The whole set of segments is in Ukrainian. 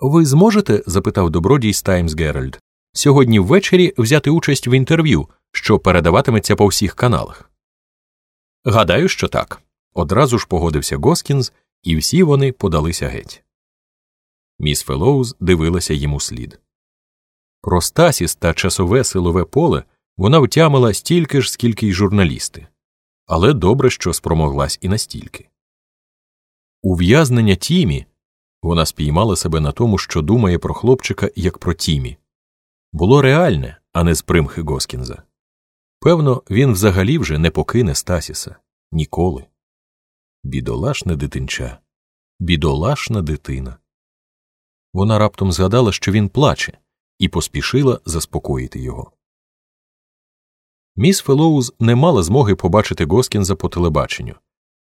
Ви зможете, запитав добродій з Таймс Геральд, сьогодні ввечері взяти участь в інтерв'ю, що передаватиметься по всіх каналах? Гадаю, що так. Одразу ж погодився Госкінз, і всі вони подалися геть. Міс Фелоуз дивилася йому вслід. Про Стасіс та часове силове поле вона втямила стільки ж, скільки й журналісти, але добре, що спромоглась і настільки. Ув'язнення Тімі вона спіймала себе на тому, що думає про хлопчика як про Тімі, було реальне, а не з примхи Госкінза. Певно, він взагалі вже не покине Стасіса ніколи. Бідолашне дитинча, бідолашна дитина. Вона раптом згадала, що він плаче, і поспішила заспокоїти його. Міс Фелоуз не мала змоги побачити Госкінза по телебаченню,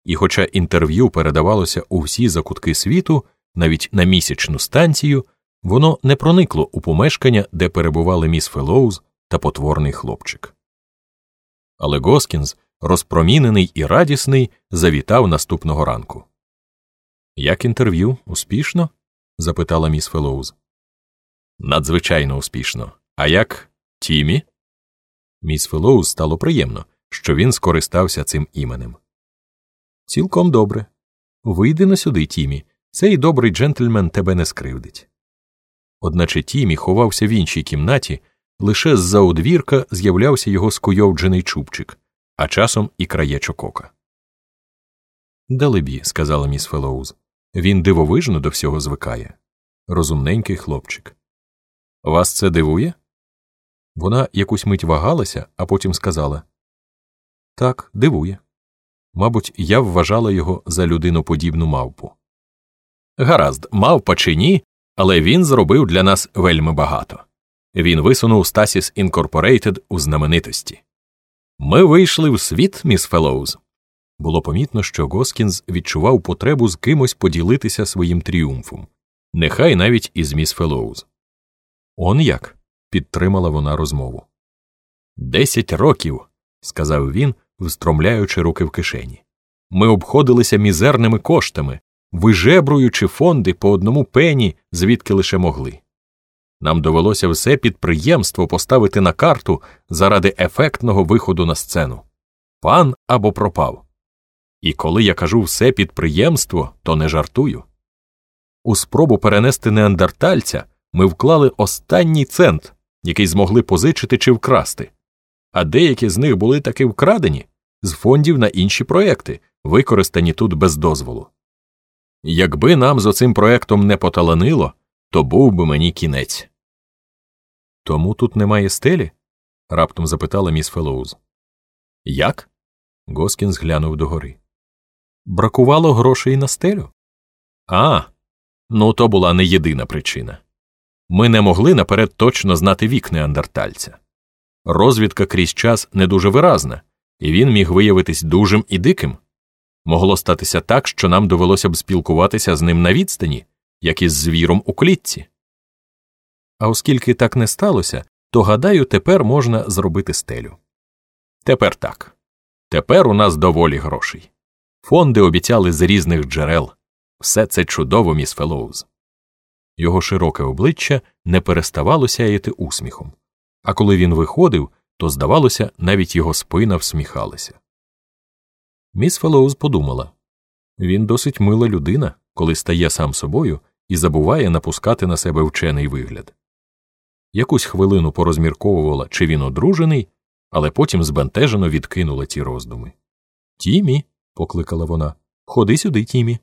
і, хоча інтерв'ю передавалося у всі закутки світу, навіть на місячну станцію, воно не проникло у помешкання, де перебували міс Фелоуз та потворний хлопчик. Але Госкінз, розпромінений і радісний, завітав наступного ранку. Як інтерв'ю успішно? запитала міс Фелоуз. Надзвичайно успішно. А як Тімі? Міс Фелоуз стало приємно, що він скористався цим іменем. Цілком добре. Вийди на сюди, Тімі. Цей добрий джентльмен тебе не скривдить. Одначе Тімі ховався в іншій кімнаті, лише з за одвірка з'являвся його скуйовджений чубчик, а часом і краєчок ока. Далебі, сказала міс Фелоуз, він дивовижно до всього звикає. Розумненький хлопчик. Вас це дивує? Вона якусь мить вагалася, а потім сказала Так, дивує. Мабуть, я вважала його за людиноподібну мавпу. Гаразд, мавпа чи ні, але він зробив для нас вельми багато. Він висунув Стасіс Інкорпорейтед у знаменитості. Ми вийшли в світ, міс Фелоуз. Було помітно, що Госкінз відчував потребу з кимось поділитися своїм тріумфом, нехай навіть із міс Фелоуз. Он як? підтримала вона розмову. Десять років, сказав він, встромляючи руки в кишені. Ми обходилися мізерними коштами, вижебруючи фонди по одному пені, звідки лише могли. Нам довелося все підприємство поставити на карту заради ефектного виходу на сцену. Пан або пропав. І коли я кажу все підприємство, то не жартую. У спробу перенести неандертальця ми вклали останній цент, який змогли позичити чи вкрасти, а деякі з них були таки вкрадені з фондів на інші проекти, використані тут без дозволу. Якби нам з оцим проектом не поталанило, то був би мені кінець. Тому тут немає стелі? раптом запитала міс Фелоуз. Як? Госкінс глянув догори. Бракувало грошей на стелю? А, ну то була не єдина причина. Ми не могли наперед точно знати вік неандертальця. Розвідка крізь час не дуже виразна, і він міг виявитись дужим і диким. Могло статися так, що нам довелося б спілкуватися з ним на відстані, як із звіром у клітці. А оскільки так не сталося, то гадаю, тепер можна зробити стелю. Тепер так. Тепер у нас доволі грошей. Фонди обіцяли з різних джерел. Все це чудово, міс Фелоуз. Його широке обличчя не переставало сяяти усміхом, а коли він виходив, то, здавалося, навіть його спина всміхалася. Міс Фелоуз подумала він досить мила людина, коли стає сам собою і забуває напускати на себе вчений вигляд. Якусь хвилину порозмірковувала, чи він одружений, але потім збентежено відкинула ті роздуми. Тімі, покликала вона, ходи сюди, Тімі.